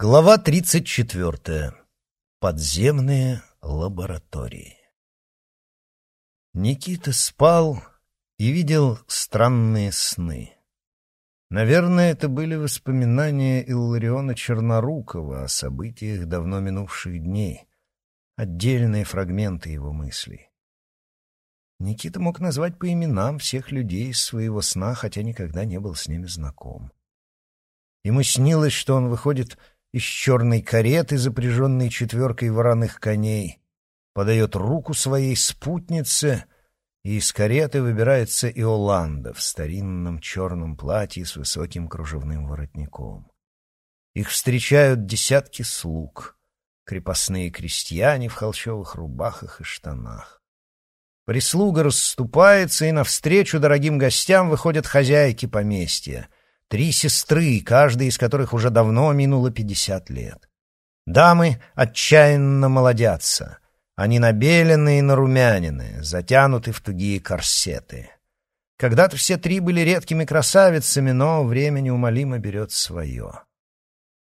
Глава 34. Подземные лаборатории. Никита спал и видел странные сны. Наверное, это были воспоминания Иллариона Чернорукова о событиях давно минувших дней, отдельные фрагменты его мыслей. Никита мог назвать по именам всех людей из своего сна, хотя никогда не был с ними знаком. Ему снилось, что он выходит из черной кареты, запряженной четверкой вороных коней, подает руку своей спутнице, и из кареты выбирается Иоланда в старинном черном платье с высоким кружевным воротником. Их встречают десятки слуг, крепостные крестьяне в холщовых рубахах и штанах. Прислуга расступается, и навстречу дорогим гостям выходят хозяйки поместья — Три сестры, каждая из которых уже давно минуло пятьдесят лет. Дамы отчаянно молодятся. Они набеленные и нарумянины, затянуты в тугие корсеты. Когда-то все три были редкими красавицами, но время неумолимо берет свое.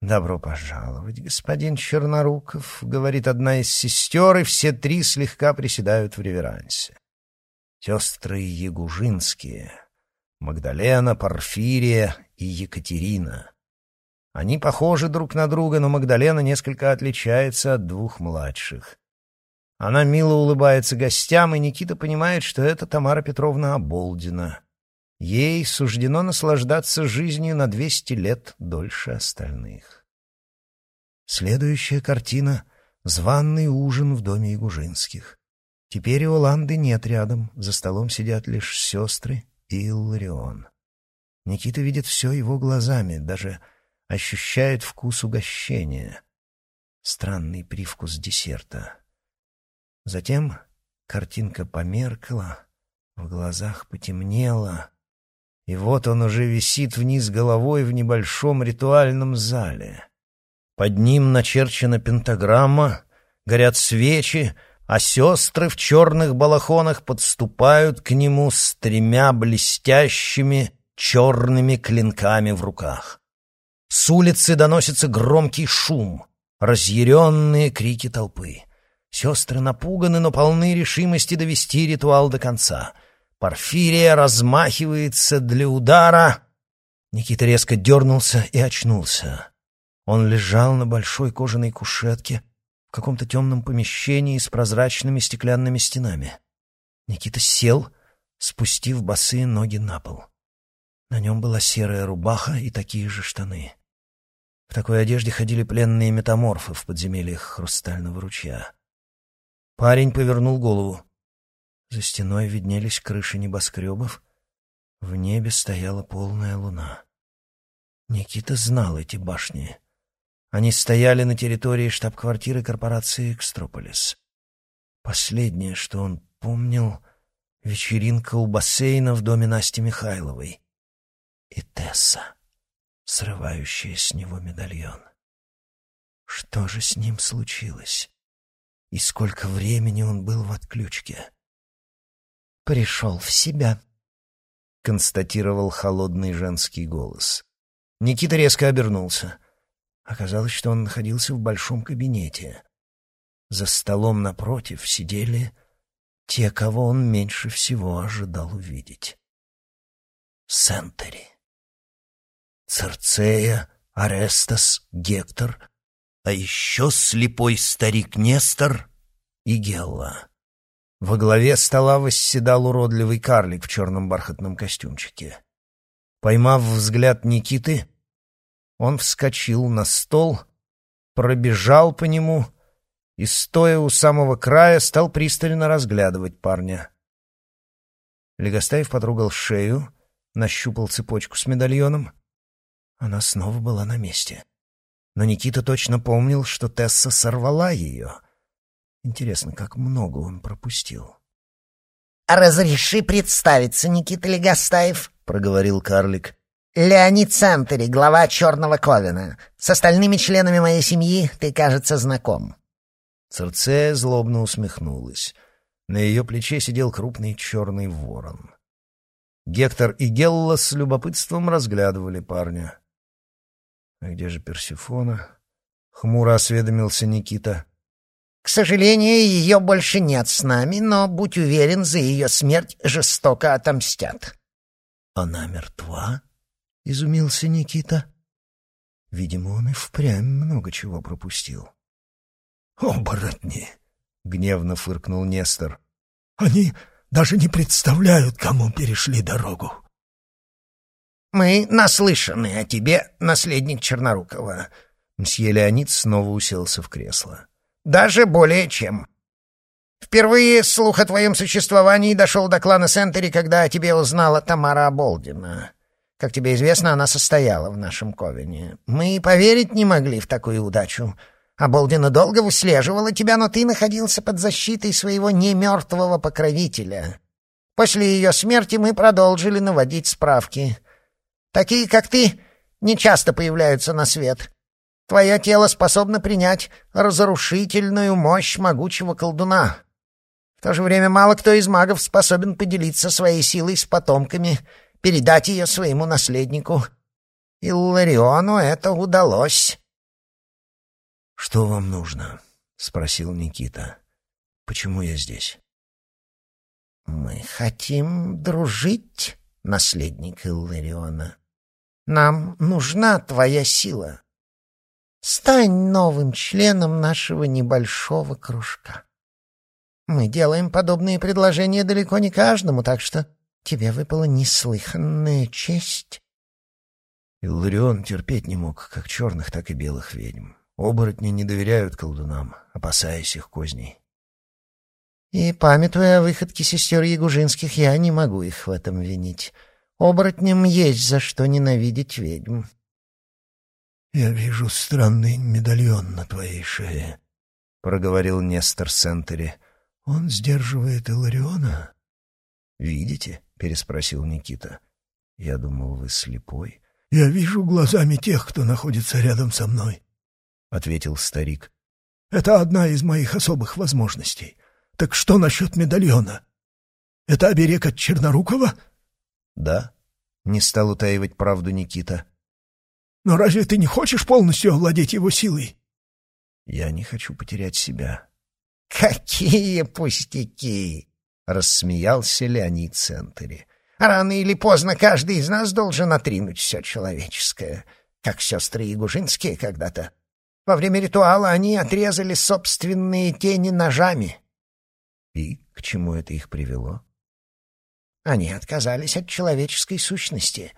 «Добро пожаловать, господин Черноруков», — говорит одна из сестер, и все три слегка приседают в реверансе. Сестры Ягужинские — Магдалена, Порфирия и Екатерина. Они похожи друг на друга, но Магдалена несколько отличается от двух младших. Она мило улыбается гостям, и Никита понимает, что это Тамара Петровна Оболдина. Ей суждено наслаждаться жизнью на двести лет дольше остальных. Следующая картина — званный ужин в доме Ягужинских. Теперь и Оланды нет рядом, за столом сидят лишь сестры Илларион. Никита видит все его глазами, даже ощущает вкус угощения. Странный привкус десерта. Затем картинка померкла, в глазах потемнело, и вот он уже висит вниз головой в небольшом ритуальном зале. Под ним начерчена пентаграмма, горят свечи, а сестры в черных балахонах подступают к нему с тремя блестящими черными клинками в руках. С улицы доносится громкий шум, разъяренные крики толпы. Сестры напуганы, но полны решимости довести ритуал до конца. Порфирия размахивается для удара. Никита резко дернулся и очнулся. Он лежал на большой кожаной кушетке, каком-то темном помещении с прозрачными стеклянными стенами. Никита сел, спустив босые ноги на пол. На нем была серая рубаха и такие же штаны. В такой одежде ходили пленные метаморфы в подземельях Хрустального ручья. Парень повернул голову. За стеной виднелись крыши небоскребов. В небе стояла полная луна. Никита знал эти башни. Они стояли на территории штаб-квартиры корпорации «Экстрополис». Последнее, что он помнил — вечеринка у бассейна в доме Насти Михайловой. И Тесса, срывающая с него медальон. Что же с ним случилось? И сколько времени он был в отключке? «Пришел в себя», — констатировал холодный женский голос. Никита резко обернулся. Оказалось, что он находился в большом кабинете. За столом напротив сидели те, кого он меньше всего ожидал увидеть. Сентери. Церцея, Арестас, Гектор, а еще слепой старик Нестор и Гелла. Во главе стола восседал уродливый карлик в черном бархатном костюмчике. Поймав взгляд Никиты, он вскочил на стол, пробежал по нему и, стоя у самого края, стал пристально разглядывать парня. Легостаев потрогал шею, нащупал цепочку с медальоном. Она снова была на месте. Но Никита точно помнил, что Тесса сорвала ее. Интересно, как много он пропустил. «Разреши представиться, Никита Легостаев», — проговорил карлик. Леонид Сантери, глава Черного Ковина. С остальными членами моей семьи ты, кажется, знаком». Церцея злобно усмехнулась. На ее плече сидел крупный черный ворон. Гектор и Гелла с любопытством разглядывали парня. «А где же Персифона?» хмуро осведомился Никита. К сожалению, ее больше нет с нами, но, будь уверен, за ее смерть жестоко отомстят. «Она мертва?» — изумился Никита. Видимо, он и впрямь много чего пропустил. «Оборотни!» — гневно фыркнул Нестор. «Они даже не представляют, кому перешли дорогу». «Мы наслышаны о тебе, наследник Чернорукова». Мсье Леонид снова уселся в кресло. «Даже более чем. Впервые слух о твоем существовании дошел до клана Сентери, когда о тебе узнала Тамара Оболдина. Как тебе известно, она состояла в нашем Ковене. Мы и поверить не могли в такую удачу. Оболдина долго выслеживала тебя, но ты находился под защитой своего немертвого покровителя. После ее смерти мы продолжили наводить справки. Такие, как ты, не часто появляются на свет. Твое тело способно принять разрушительную мощь могучего колдуна. В то же время мало кто из магов способен поделиться своей силой с потомками — передать ее своему наследнику. Иллариону это удалось. «Что вам нужно?» — спросил Никита. «Почему я здесь?» «Мы хотим дружить, наследник Иллариона. Нам нужна твоя сила. Стань новым членом нашего небольшого кружка. Мы делаем подобные предложения далеко не каждому, так что Тебе выпала неслыханная честь. Илларион терпеть не мог как черных, так и белых ведьм. Оборотни не доверяют колдунам, опасаясь их козней. И, памятуя о выходке сестер Ягужинских, я не могу их в этом винить. Оборотням есть за что ненавидеть ведьм. «Я вижу странный медальон на твоей шее», — проговорил Нестор Сентери. «Он сдерживает Илариона?» «Видите?» переспросил Никита. «Я думал, вы слепой». «Я вижу глазами тех, кто находится рядом со мной», — ответил старик. «Это одна из моих особых возможностей. Так что насчет медальона? Это оберег от Чернорукова?» «Да», — не стал утаивать правду Никита. «Но разве ты не хочешь полностью овладеть его силой?» «Я не хочу потерять себя». «Какие пустяки!» — рассмеялся Леонид Центери. «Рано или поздно каждый из нас должен отринуть все человеческое, как сестры Ягужинские когда-то. Во время ритуала они отрезали собственные тени ножами». «И к чему это их привело?» «Они отказались от человеческой сущности».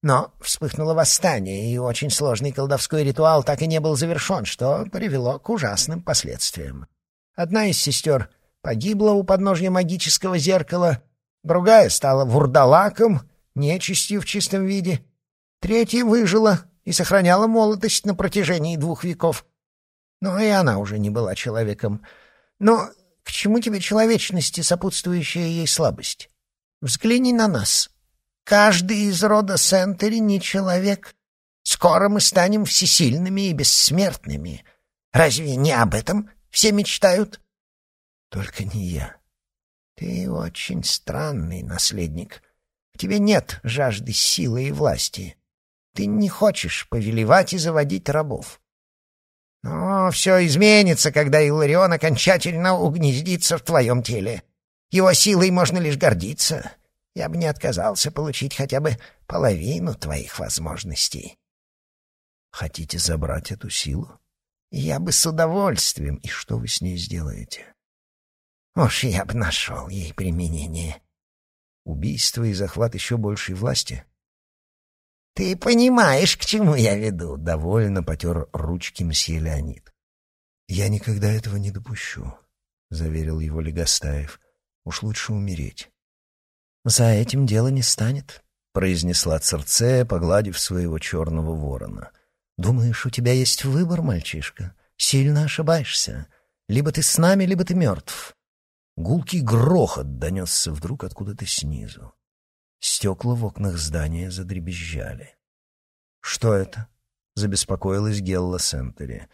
Но вспыхнуло восстание, и очень сложный колдовской ритуал так и не был завершен, что привело к ужасным последствиям. Одна из сестер погибла у подножья магического зеркала, другая стала вурдалаком, нечистью в чистом виде, третья выжила и сохраняла молодость на протяжении двух веков. Но и она уже не была человеком. Но к чему тебе человечности, сопутствующая ей слабость? Взгляни на нас. Каждый из рода Сентери не человек. Скоро мы станем всесильными и бессмертными. Разве не об этом все мечтают? Только не я. Ты очень странный наследник. В тебе нет жажды силы и власти. Ты не хочешь повелевать и заводить рабов. Но все изменится, когда Иларион окончательно угнездится в твоем теле. Его силой можно лишь гордиться. Я бы не отказался получить хотя бы половину твоих возможностей. Хотите забрать эту силу? Я бы с удовольствием. И что вы с ней сделаете? Уж я бы нашел ей применение. Убийство и захват еще большей власти? Ты понимаешь, к чему я веду? Довольно потер ручки мсье Леонид. Я никогда этого не допущу, заверил его Легостаев. Уж лучше умереть. За этим дело не станет, произнесла Церцея, погладив своего черного ворона. Думаешь, у тебя есть выбор, мальчишка? Сильно ошибаешься. Либо ты с нами, либо ты мертв. Гулкий грохот донесся вдруг откуда-то снизу. Стекла в окнах здания задребезжали. «Что это?» — забеспокоилась Гелла Сентери.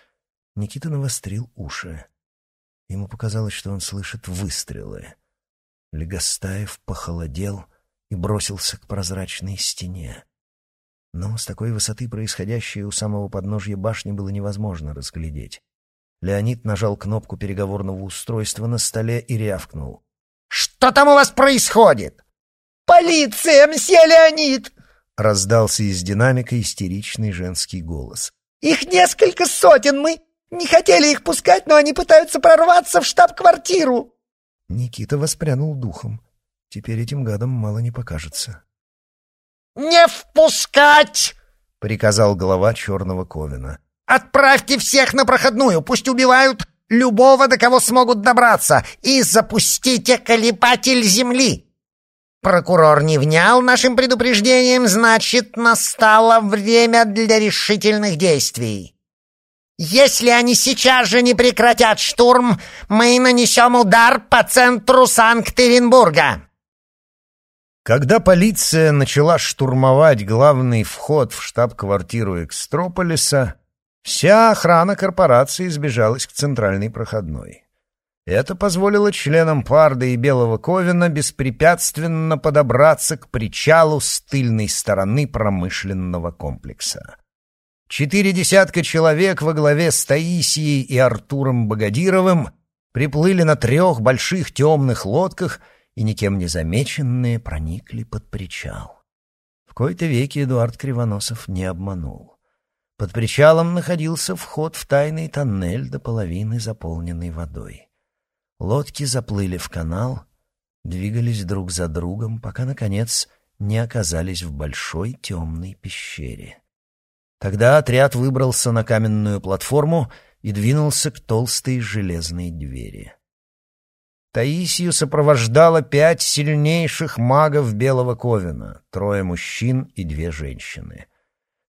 Никита навострил уши. Ему показалось, что он слышит выстрелы. Легостаев похолодел и бросился к прозрачной стене. Но с такой высоты происходящее у самого подножья башни было невозможно разглядеть. Леонид нажал кнопку переговорного устройства на столе и рявкнул. «Что там у вас происходит?» «Полиция, мсье Леонид!» — раздался из динамика истеричный женский голос. «Их несколько сотен, мы не хотели их пускать, но они пытаются прорваться в штаб-квартиру!» Никита воспрянул духом. Теперь этим гадам мало не покажется. «Не впускать!» — приказал глава черного Ковина. Отправьте всех на проходную, пусть убивают любого, до кого смогут добраться, и запустите колебатель земли. Прокурор не внял нашим предупреждением, значит, настало время для решительных действий. Если они сейчас же не прекратят штурм, мы нанесем удар по центру Санкт-Петербурга. Когда полиция начала штурмовать главный вход в штаб-квартиру Экстрополиса, Вся охрана корпорации сбежалась к центральной проходной. Это позволило членам Парда и Белого Ковина беспрепятственно подобраться к причалу с тыльной стороны промышленного комплекса. Четыре десятка человек во главе с Таисией и Артуром Богодировым приплыли на трех больших темных лодках и, никем не замеченные, проникли под причал. В кои-то веки Эдуард Кривоносов не обманул. Под причалом находился вход в тайный тоннель до половины заполненный водой. Лодки заплыли в канал, двигались друг за другом, пока, наконец, не оказались в большой темной пещере. Тогда отряд выбрался на каменную платформу и двинулся к толстой железной двери. Таисию сопровождало пять сильнейших магов Белого Ковина, трое мужчин и две женщины —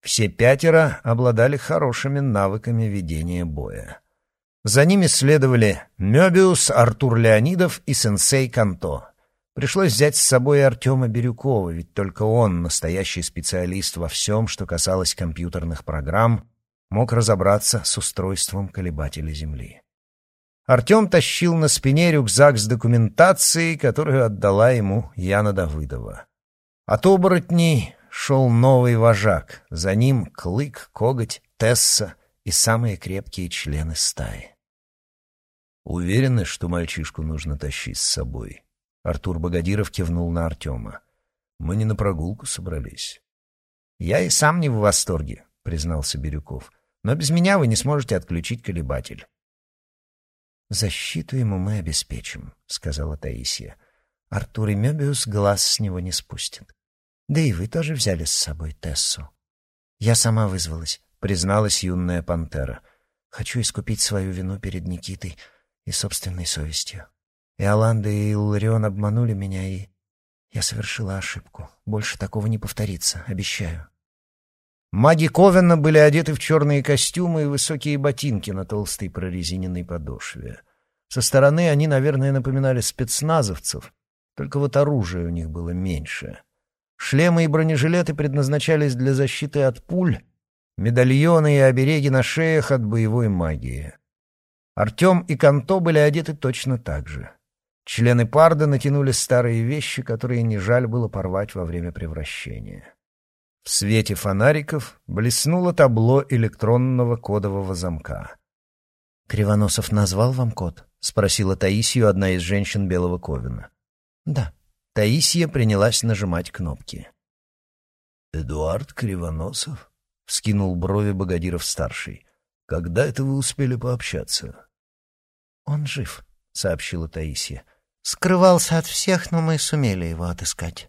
все пятеро обладали хорошими навыками ведения боя. За ними следовали Мёбиус, Артур Леонидов и сенсей Канто. Пришлось взять с собой Артема Бирюкова, ведь только он, настоящий специалист во всем, что касалось компьютерных программ, мог разобраться с устройством колебателя Земли. Артем тащил на спине рюкзак с документацией, которую отдала ему Яна Давыдова. От оборотней шел новый вожак, за ним Клык, Коготь, Тесса и самые крепкие члены стаи. «Уверены, что мальчишку нужно тащить с собой?» Артур Богодиров кивнул на Артема. «Мы не на прогулку собрались». «Я и сам не в восторге», — признался Бирюков. «Но без меня вы не сможете отключить колебатель». «Защиту ему мы обеспечим», — сказала Таисия. «Артур и Мебиус глаз с него не спустят». Да и вы тоже взяли с собой Тессу. Я сама вызвалась, призналась юная пантера. Хочу искупить свою вину перед Никитой и собственной совестью. И Аланда и Иларион обманули меня, и я совершила ошибку. Больше такого не повторится, обещаю. Маги Ковена были одеты в черные костюмы и высокие ботинки на толстой прорезиненной подошве. Со стороны они, наверное, напоминали спецназовцев, только вот оружие у них было меньше — Шлемы и бронежилеты предназначались для защиты от пуль, медальоны и обереги на шеях от боевой магии. Артем и Канто были одеты точно так же. Члены парда натянули старые вещи, которые не жаль было порвать во время превращения. В свете фонариков блеснуло табло электронного кодового замка. «Кривоносов назвал вам код?» — спросила Таисию одна из женщин Белого Ковина. «Да», Таисия принялась нажимать кнопки. «Эдуард Кривоносов?» — вскинул брови Богодиров-старший. «Когда это вы успели пообщаться?» «Он жив», — сообщила Таисия. «Скрывался от всех, но мы сумели его отыскать.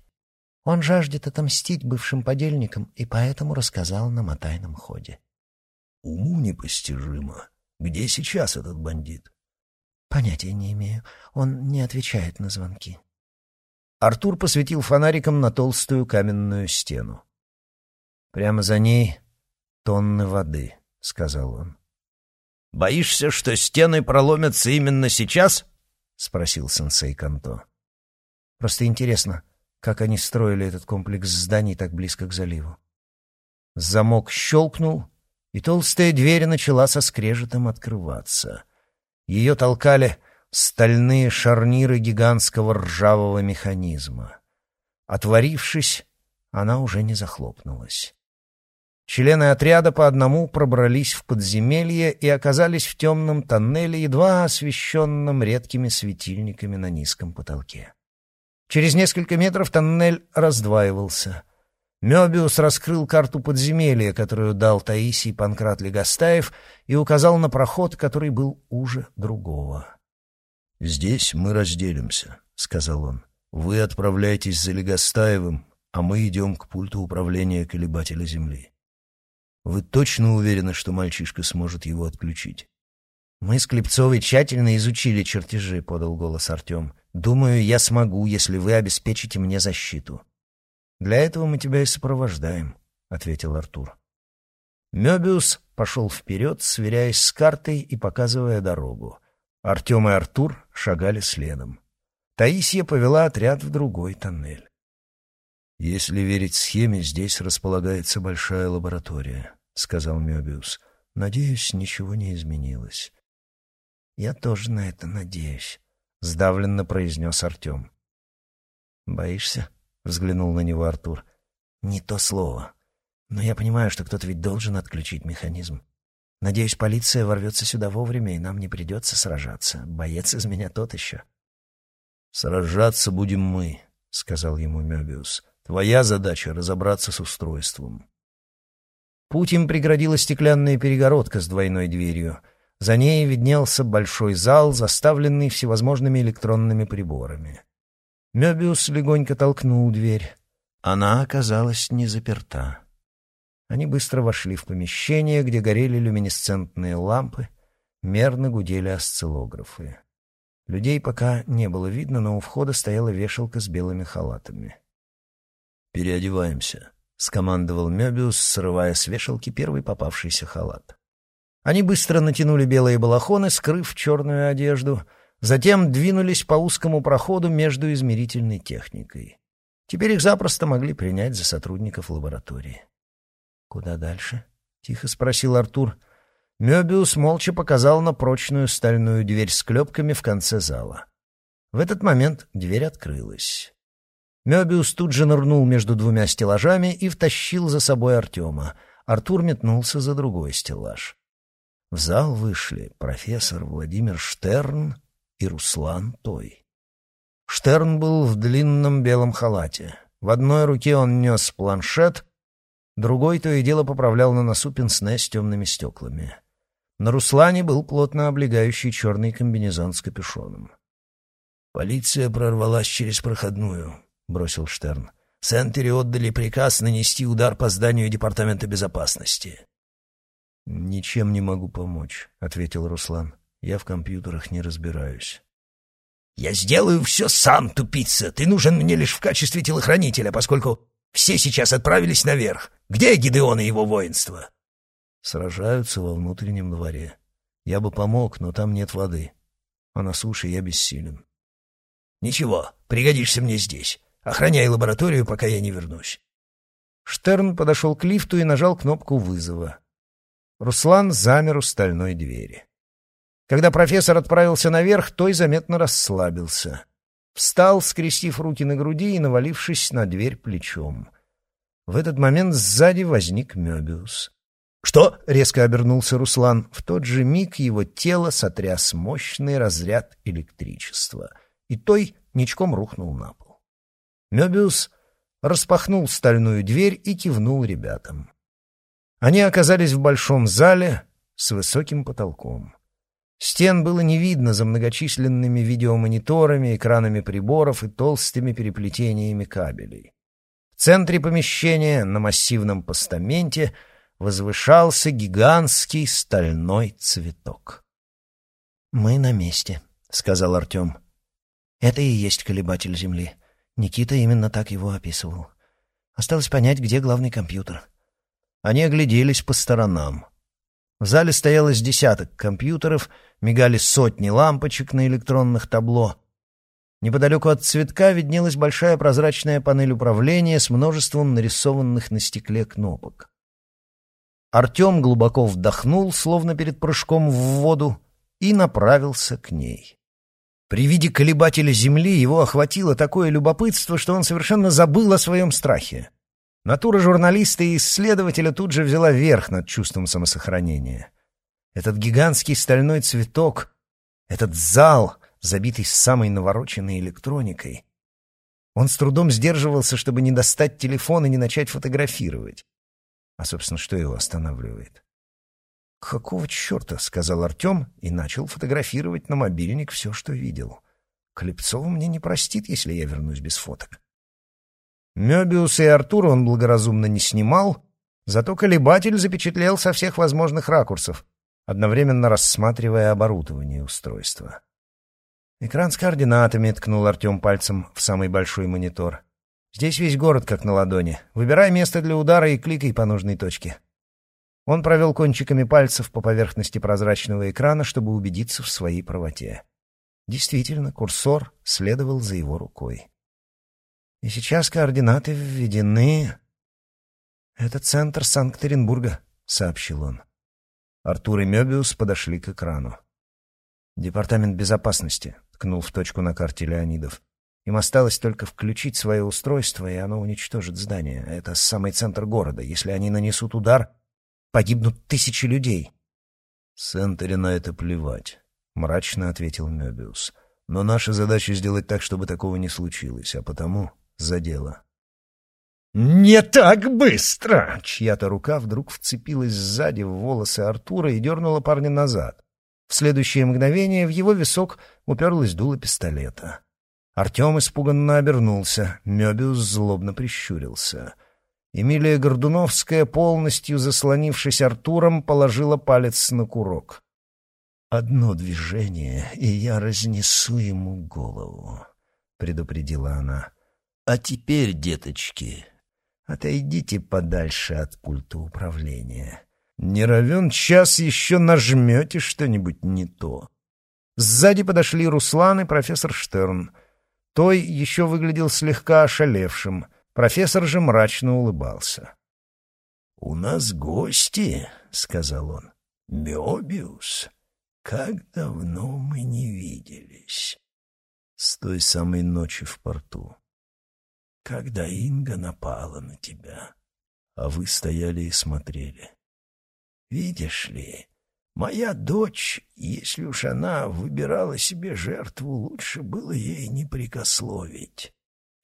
Он жаждет отомстить бывшим подельникам и поэтому рассказал нам о тайном ходе». «Уму непостижимо. Где сейчас этот бандит?» «Понятия не имею. Он не отвечает на звонки». Артур посветил фонариком на толстую каменную стену. «Прямо за ней тонны воды», — сказал он. «Боишься, что стены проломятся именно сейчас?» — спросил сенсей Канто. «Просто интересно, как они строили этот комплекс зданий так близко к заливу». Замок щелкнул, и толстая дверь начала со скрежетом открываться. Ее толкали стальные шарниры гигантского ржавого механизма. Отворившись, она уже не захлопнулась. Члены отряда по одному пробрались в подземелье и оказались в темном тоннеле, едва освещенном редкими светильниками на низком потолке. Через несколько метров тоннель раздваивался. Мёбиус раскрыл карту подземелья, которую дал Таисий Панкрат Легостаев, и указал на проход, который был уже другого. «Здесь мы разделимся», — сказал он. «Вы отправляйтесь за Легостаевым, а мы идем к пульту управления колебателя Земли. Вы точно уверены, что мальчишка сможет его отключить?» «Мы с Клепцовой тщательно изучили чертежи», — подал голос Артем. «Думаю, я смогу, если вы обеспечите мне защиту». «Для этого мы тебя и сопровождаем», — ответил Артур. Мёбиус пошел вперед, сверяясь с картой и показывая дорогу. Артем и Артур шагали следом. Таисия повела отряд в другой тоннель. «Если верить схеме, здесь располагается большая лаборатория», — сказал Мёбиус. «Надеюсь, ничего не изменилось». «Я тоже на это надеюсь», — сдавленно произнес Артем. «Боишься?» — взглянул на него Артур. «Не то слово. Но я понимаю, что кто-то ведь должен отключить механизм. Надеюсь, полиция ворвется сюда вовремя, и нам не придется сражаться. Боец из меня тот еще». «Сражаться будем мы», — сказал ему Мёбиус. «Твоя задача — разобраться с устройством». Путь им преградила стеклянная перегородка с двойной дверью — за ней виднелся большой зал, заставленный всевозможными электронными приборами. Мёбиус легонько толкнул дверь. Она оказалась не заперта. Они быстро вошли в помещение, где горели люминесцентные лампы, мерно гудели осциллографы. Людей пока не было видно, но у входа стояла вешалка с белыми халатами. «Переодеваемся», — скомандовал Мёбиус, срывая с вешалки первый попавшийся халат. Они быстро натянули белые балахоны, скрыв черную одежду, затем двинулись по узкому проходу между измерительной техникой. Теперь их запросто могли принять за сотрудников лаборатории. «Куда дальше?» — тихо спросил Артур. Мёбиус молча показал на прочную стальную дверь с клепками в конце зала. В этот момент дверь открылась. Мёбиус тут же нырнул между двумя стеллажами и втащил за собой Артема. Артур метнулся за другой стеллаж. В зал вышли профессор Владимир Штерн и Руслан Той. Штерн был в длинном белом халате. В одной руке он нес планшет, другой то и дело поправлял на носу пенсне с темными стеклами. На Руслане был плотно облегающий черный комбинезон с капюшоном. «Полиция прорвалась через проходную», — бросил Штерн. «Сентери отдали приказ нанести удар по зданию Департамента безопасности. «Ничем не могу помочь», — ответил Руслан. «Я в компьютерах не разбираюсь». «Я сделаю все сам, тупица. Ты нужен мне лишь в качестве телохранителя, поскольку все сейчас отправились наверх. Где Гидеон и его воинство?» «Сражаются во внутреннем дворе. Я бы помог, но там нет воды. А на суше я бессилен». «Ничего, пригодишься мне здесь. Охраняй лабораторию, пока я не вернусь». Штерн подошел к лифту и нажал кнопку вызова. Руслан замер у стальной двери. Когда профессор отправился наверх, той заметно расслабился. Встал, скрестив руки на груди и навалившись на дверь плечом. В этот момент сзади возник Мёбиус. «Что?» — резко обернулся Руслан. В тот же миг его тело сотряс мощный разряд электричества, и той ничком рухнул на пол. Мёбиус распахнул стальную дверь и кивнул ребятам. Они оказались в большом зале с высоким потолком. Стен было не видно за многочисленными видеомониторами, экранами приборов и толстыми переплетениями кабелей. В центре помещения на массивном постаменте возвышался гигантский стальной цветок. «Мы на месте», — сказал Артем. «Это и есть колебатель Земли. Никита именно так его описывал. Осталось понять, где главный компьютер». Они огляделись по сторонам. В зале стоялось десяток компьютеров, мигали сотни лампочек на электронных табло. Неподалеку от цветка виднелась большая прозрачная панель управления с множеством нарисованных на стекле кнопок. Артем глубоко вдохнул, словно перед прыжком в воду, и направился к ней. При виде колебателя Земли его охватило такое любопытство, что он совершенно забыл о своем страхе. Натура журналиста и исследователя тут же взяла верх над чувством самосохранения. Этот гигантский стальной цветок, этот зал, забитый самой навороченной электроникой. Он с трудом сдерживался, чтобы не достать телефон и не начать фотографировать. А, собственно, что его останавливает? «Какого черта?» — сказал Артем и начал фотографировать на мобильник все, что видел. Клепцова мне не простит, если я вернусь без фоток. Мёбиуса и Артура он благоразумно не снимал, зато колебатель запечатлел со всех возможных ракурсов, одновременно рассматривая оборудование устройства. «Экран с координатами», — ткнул Артем пальцем в самый большой монитор. «Здесь весь город как на ладони. Выбирай место для удара и кликай по нужной точке». Он провел кончиками пальцев по поверхности прозрачного экрана, чтобы убедиться в своей правоте. Действительно, курсор следовал за его рукой. И сейчас координаты введены... «Это центр Санкт-Петербурга», — сообщил он. Артур и Мёбиус подошли к экрану. «Департамент безопасности», — ткнул в точку на карте Леонидов. «Им осталось только включить свое устройство, и оно уничтожит здание. Это самый центр города. Если они нанесут удар, погибнут тысячи людей». «Сентере на это плевать», — мрачно ответил Мёбиус. «Но наша задача сделать так, чтобы такого не случилось, а потому за дело». «Не так быстро!» Чья-то рука вдруг вцепилась сзади в волосы Артура и дернула парня назад. В следующее мгновение в его висок уперлась дуло пистолета. Артем испуганно обернулся, Мёбиус злобно прищурился. Эмилия Гордуновская, полностью заслонившись Артуром, положила палец на курок. «Одно движение, и я разнесу ему голову», — предупредила она. «А теперь, деточки, отойдите подальше от пульта управления. Не равен час еще нажмете что-нибудь не то». Сзади подошли Руслан и профессор Штерн. Той еще выглядел слегка ошалевшим, профессор же мрачно улыбался. «У нас гости», — сказал он. «Мёбиус». Как давно мы не виделись. С той самой ночи в порту. Когда Инга напала на тебя, а вы стояли и смотрели. Видишь ли, моя дочь, если уж она выбирала себе жертву, лучше было ей не прикословить.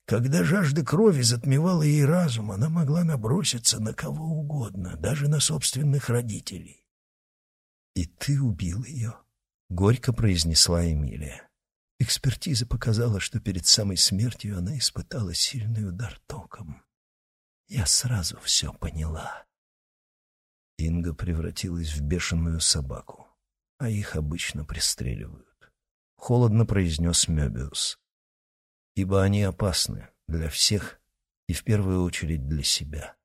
Когда жажда крови затмевала ей разум, она могла наброситься на кого угодно, даже на собственных родителей. «И ты убил ее?» — горько произнесла Эмилия. Экспертиза показала, что перед самой смертью она испытала сильный удар током. Я сразу все поняла. Инга превратилась в бешеную собаку, а их обычно пристреливают. Холодно произнес Мёбиус. Ибо они опасны для всех и в первую очередь для себя.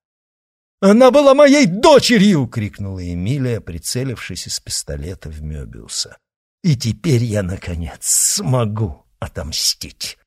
«Она была моей дочерью!» — крикнула Эмилия, прицелившись из пистолета в Мёбиуса. «И теперь я, наконец, смогу отомстить!»